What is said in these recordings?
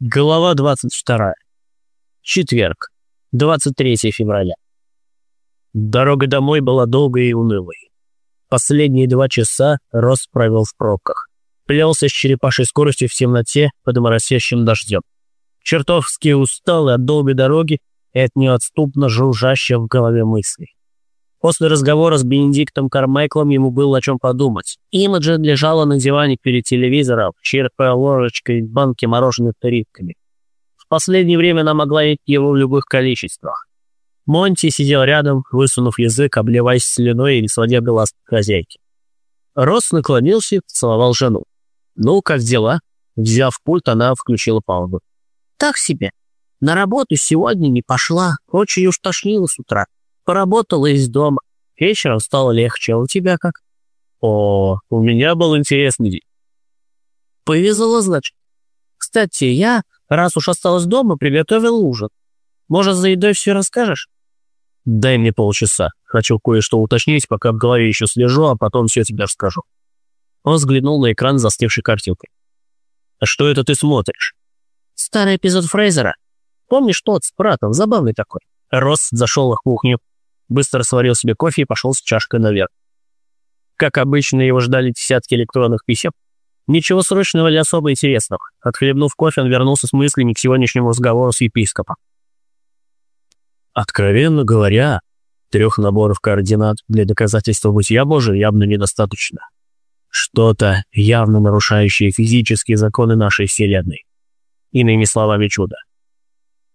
Глава 22. Четверг. 23 февраля. Дорога домой была долгой и унылой. Последние два часа Рос провел в пробках. Плелся с черепашей скоростью в темноте под моросящим дождем. Чертовски устал от долгой дороги и от неотступно жужжащих в голове мыслей. После разговора с Бенедиктом Кармайклом ему было о чем подумать. Имаджин лежала на диване перед телевизором, черпая ложечкой банки мороженых тарелками. В последнее время она могла есть его в любых количествах. Монти сидел рядом, высунув язык, обливаясь слюной и не сводя глаз хозяйки. Рос наклонился и поцеловал жену. «Ну, как дела?» Взяв пульт, она включила паузу. «Так себе. На работу сегодня не пошла. Очень уж тошнило с утра. Поработала из дома. Вечером стало легче. А у тебя как? О, у меня был интересный день. Повезло, значит. Кстати, я, раз уж осталась дома, приготовил ужин. Может, за едой все расскажешь? Дай мне полчаса. Хочу кое-что уточнить, пока в голове еще слежу, а потом все тебе расскажу. Он взглянул на экран застывшей картинкой. А что это ты смотришь? Старый эпизод Фрейзера. Помнишь тот с братом? Забавный такой. Рос зашел в кухню, быстро сварил себе кофе и пошел с чашкой наверх. Как обычно, его ждали десятки электронных писем. Ничего срочного или особо интересного. Отхлебнув кофе, он вернулся с мыслями к сегодняшнему разговору с епископом. Откровенно говоря, трех наборов координат для доказательства бытия Божия явно недостаточно. Что-то, явно нарушающее физические законы нашей Вселенной. Иными словами, чудо.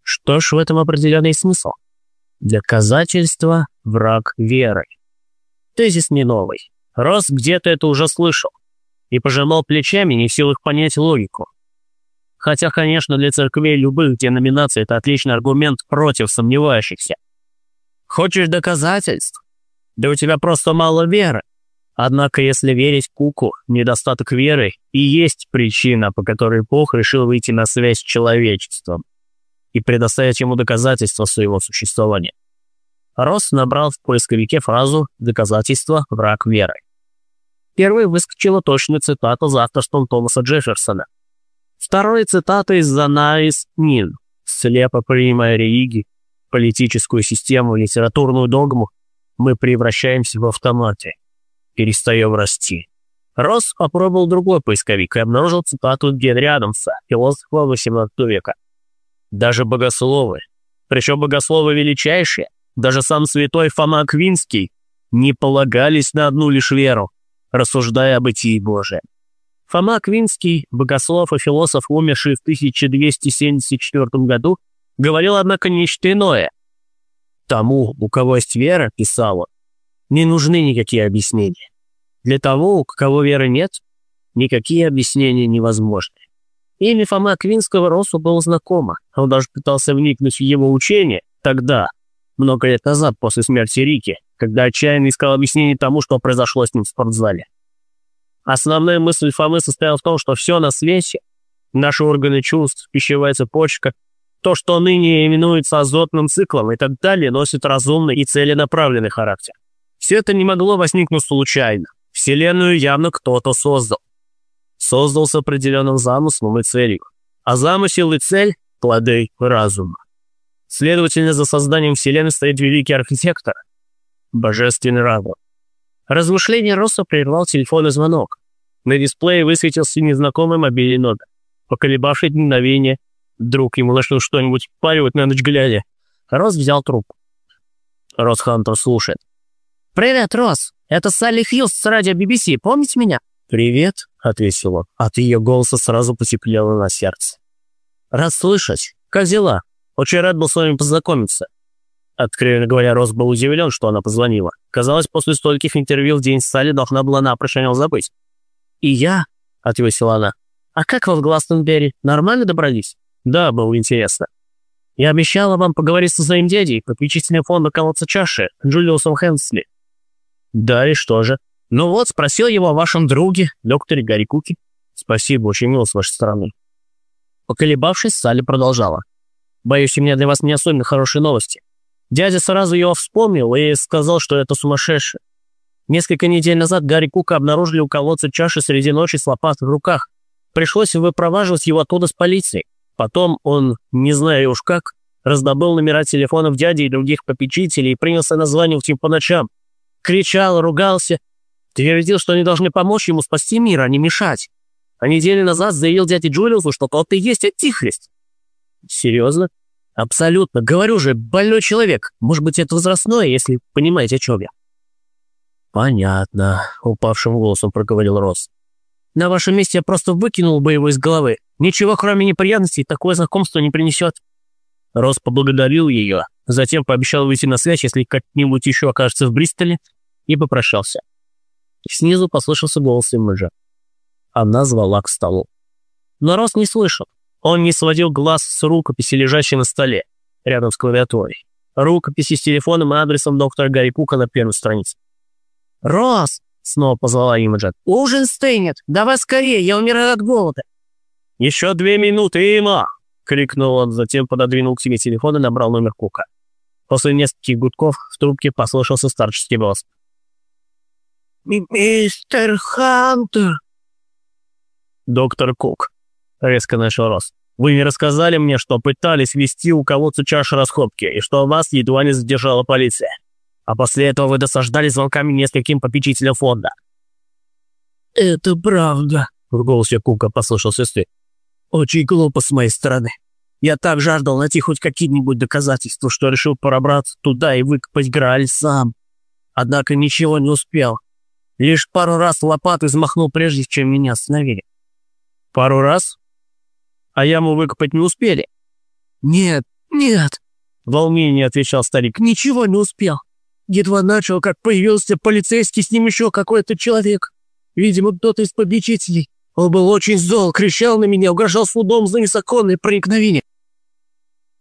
Что ж, в этом определенный смысл. Доказательство – враг веры. Тезис не новый. Рос где-то это уже слышал. И пожимал плечами, не в силах понять логику. Хотя, конечно, для церквей любых деноминаций это отличный аргумент против сомневающихся. Хочешь доказательств? Да у тебя просто мало веры. Однако, если верить Куку, недостаток веры и есть причина, по которой Бог решил выйти на связь с человечеством и предоставить ему доказательства своего существования. Росс набрал в поисковике фразу «доказательство враг веры». Первой выскочила точная цитата за авторством Томаса Джефферсона. Второй цитата из Занаис Нин, слепо принимая религии, политическую систему, литературную догму, мы превращаемся в автоматы, перестаем расти. Росс попробовал другой поисковик и обнаружил цитату Генри Адамса, философа XVIII века. Даже богословы, причем богословы величайшие, даже сам святой Фома Аквинский, не полагались на одну лишь веру, рассуждая о бытии Божия. Фома Аквинский, богослов и философ, умерший в 1274 году, говорил, однако, нечто иное. Тому, у кого есть вера, писал он, не нужны никакие объяснения. Для того, у кого веры нет, никакие объяснения невозможны. Имя Фома Квинского Росу было знакомо. Он даже пытался вникнуть в его учение тогда, много лет назад, после смерти Рики, когда отчаянно искал объяснение тому, что произошло с ним в спортзале. Основная мысль Фомы состояла в том, что все на свете, наши органы чувств, пищевая цепочка, то, что ныне именуется азотным циклом и так далее, носит разумный и целенаправленный характер. Все это не могло возникнуть случайно. Вселенную явно кто-то создал создал с определенным замыслом и целью, а замысел и цель – плоды разума. Следовательно, за созданием Вселенной стоит великий архитектор – божественный разум. Размышление Росса прервал телефонный звонок. На дисплее высветился незнакомый мобильный номер. Поколебавшись мгновение, вдруг ему начал что-нибудь впаривать на ночь глядя. Росс взял трубку. Росс Хантер слушает. «Привет, Росс. Это Салли Хьюз с радио BBC. Помните меня?» «Привет», — ответил он. От ее голоса сразу потеплело на сердце. «Рад слышать. Как дела? Очень рад был с вами познакомиться». Откровенно говоря, Рос был удивлен, что она позвонила. Казалось, после стольких интервью в день Салли должна была напрочь о нем забыть. «И я?» — ответила она. «А как вы в Гластенберри? Нормально добрались?» «Да, было интересно». «Я обещала вам поговорить со своим дядей, попечительным фонда колодца чаши, Джулиусом Хэнсли». «Да, и что же?» Ну вот, спросил его о вашем друге, докторе Гарри Куки. Спасибо, очень мило с вашей стороны. Поколебавшись, Салли продолжала. Боюсь, у меня для вас не особенно хорошие новости. Дядя сразу его вспомнил и сказал, что это сумасшедший. Несколько недель назад Гарри Кука обнаружили у колодца чаши среди ночи с лопатой в руках. Пришлось выпроваживать его оттуда с полицией. Потом он, не знаю уж как, раздобыл номера телефонов дяди и других попечителей и принялся названивать им по ночам. Кричал, ругался. Твердил, что они должны помочь ему спасти мир, а не мешать. А неделю назад заявил дяде Джулиусу, что тот и есть антихрист. Серьезно? Абсолютно. Говорю же, больной человек. Может быть, это возрастное, если понимаете, о чем я. Понятно, упавшим голосом проговорил Росс. На вашем месте я просто выкинул бы его из головы. Ничего, кроме неприятностей, такое знакомство не принесет. Росс поблагодарил ее, затем пообещал выйти на связь, если как-нибудь еще окажется в Бристоле, и попрощался. Снизу послышался голос Имиджа. Она звала к столу. Но Росс не слышал. Он не сводил глаз с рукописи, лежащей на столе, рядом с клавиатурой. Рукописи с телефоном и адресом доктора Гарри Кука на первой странице. «Росс!» — снова позвала Имаджет. «Ужин стынет! Давай скорее, я умираю от голода!» «Еще две минуты, Има!» — крикнул он, затем пододвинул к себе телефон и набрал номер Кука. После нескольких гудков в трубке послышался старческий голос. «Мистер Хантер!» «Доктор Кук», — резко начал Росс. «Вы не рассказали мне, что пытались вести у кого-то чаши расходки, и что вас едва не задержала полиция. А после этого вы досаждали звонками нескольким попечителям фонда». «Это правда», — в голосе Кука послышался стыд. «Очень глупо с моей стороны. Я так жаждал найти хоть какие-нибудь доказательства, что решил пробраться туда и выкопать Грааль сам. Однако ничего не успел. Лишь пару раз лопатой взмахнул, прежде чем меня остановили. Пару раз? А яму выкопать не успели? Нет, нет, в волнении отвечал старик. Ничего не успел. Едва начал, как появился полицейский, с ним еще какой-то человек. Видимо, кто-то из победителей. Он был очень зол, кричал на меня, угрожал судом за незаконное проникновение.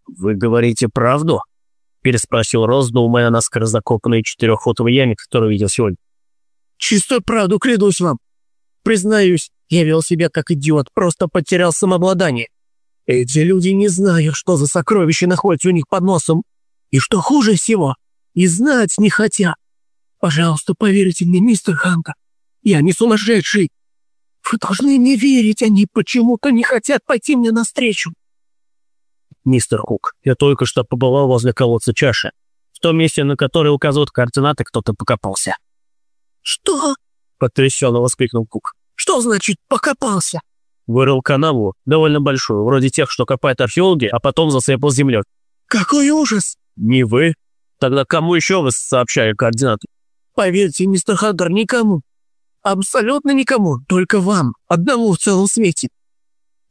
«Вы говорите правду?» – переспросил Рос, думая о наскоро закопанной четырехфутовой яме, которую видел сегодня. «Чистую правду, клянусь вам. Признаюсь, я вел себя как идиот, просто потерял самообладание. Эти люди не знают, что за сокровища находятся у них под носом. И что хуже всего, и знать не хотят. Пожалуйста, поверьте мне, мистер Хантер. Я не сумасшедший. Вы должны мне верить, они почему-то не хотят пойти мне навстречу. Мистер Хук, я только что побывал возле колодца чаши. В том месте, на которое указывают координаты, кто-то покопался. «Что?» — потрясенно воскликнул Кук. «Что значит «покопался»?» Вырыл канаву, довольно большую, вроде тех, что копают археологи, а потом засыпал землей. «Какой ужас!» «Не вы? Тогда кому еще вы сообщали координаты?» «Поверьте, мистер Хантер, никому. Абсолютно никому, только вам, одному в целом свете».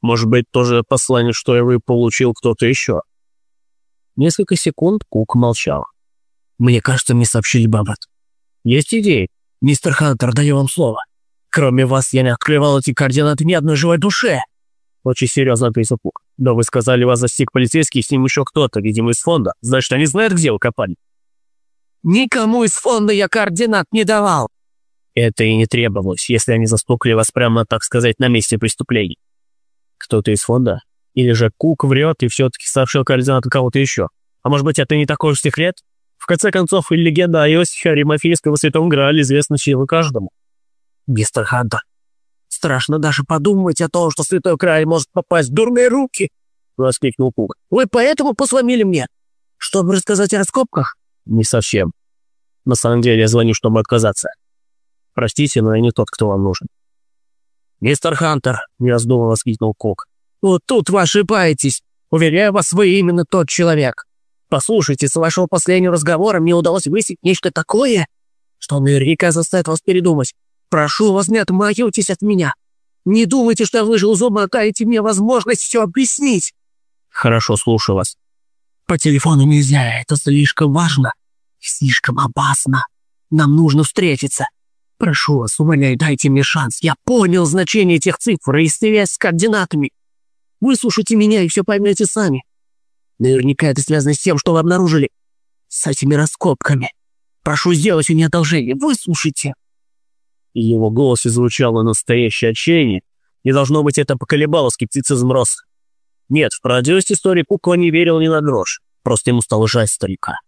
«Может быть, тоже послание, что я вы получил кто-то еще?» Несколько секунд Кук молчал. «Мне кажется, мне сообщили Баббат. Есть идеи?» «Мистер Хантер, даю вам слово. Кроме вас, я не открывал эти координаты ни одной живой душе». Очень серьезно ответил Кук. «Но вы сказали, вас застиг полицейский, с ним еще кто-то, видимо, из фонда. Значит, они знают, где вы копали?» «Никому из фонда я координат не давал». Это и не требовалось, если они застукали вас прямо, так сказать, на месте преступления. Кто-то из фонда? Или же Кук врет и все-таки сообщил координаты кого-то еще? А может быть, это не такой уж секрет? В конце концов, и легенда о Иосифе Аримофейском Святом Граале известна силу каждому. «Мистер Хантер, страшно даже подумать о том, что Святой Грааль может попасть в дурные руки!» — воскликнул Кук. «Вы поэтому позвонили мне? Чтобы рассказать о раскопках?» «Не совсем. На самом деле я звоню, чтобы отказаться. Простите, но я не тот, кто вам нужен». «Мистер Хантер», — не раздумывая воскликнул Кук. «Вот тут вы ошибаетесь. Уверяю вас, вы именно тот человек. Послушайте, с вашего последнего разговора мне удалось выяснить нечто такое, что наверняка заставит вас передумать. Прошу вас, не отмахивайтесь от меня. Не думайте, что я выжил из ума, дайте мне возможность все объяснить. Хорошо, слушаю вас. По телефону нельзя, это слишком важно. Слишком опасно. Нам нужно встретиться. Прошу вас, умоляю, дайте мне шанс. Я понял значение этих цифр и связь с координатами. Выслушайте меня и все поймете сами. Наверняка это связано с тем, что вы обнаружили. С этими раскопками. Прошу сделать мне одолжение. Выслушайте. И его голосе звучало настоящее отчаяние, и должно быть это поколебало скептицизм Росса. Нет, в правдивость истории Кукла не верил ни на грош, просто ему стало жаль старика.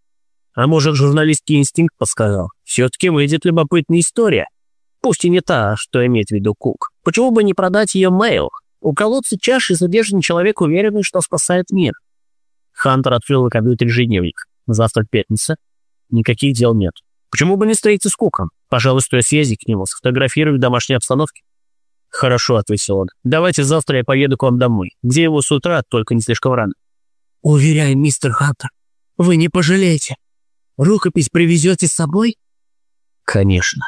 А может, журналистский инстинкт подсказал, все-таки выйдет любопытная история. Пусть и не та, что имеет в виду Кук. Почему бы не продать ее Мэйл? У колодца чаши задержан человек, уверенный, что спасает мир. Хантер открыл в компьютере ежедневник. Завтра пятница. Никаких дел нет. Почему бы не встретиться с Куком? Пожалуй, стоит съездить к нему, сфотографировать в домашней обстановке. «Хорошо», — ответил он. «Давайте завтра я поеду к вам домой. Где его с утра, только не слишком рано». «Уверяю, мистер Хантер, вы не пожалеете. Рукопись привезете с собой?» «Конечно».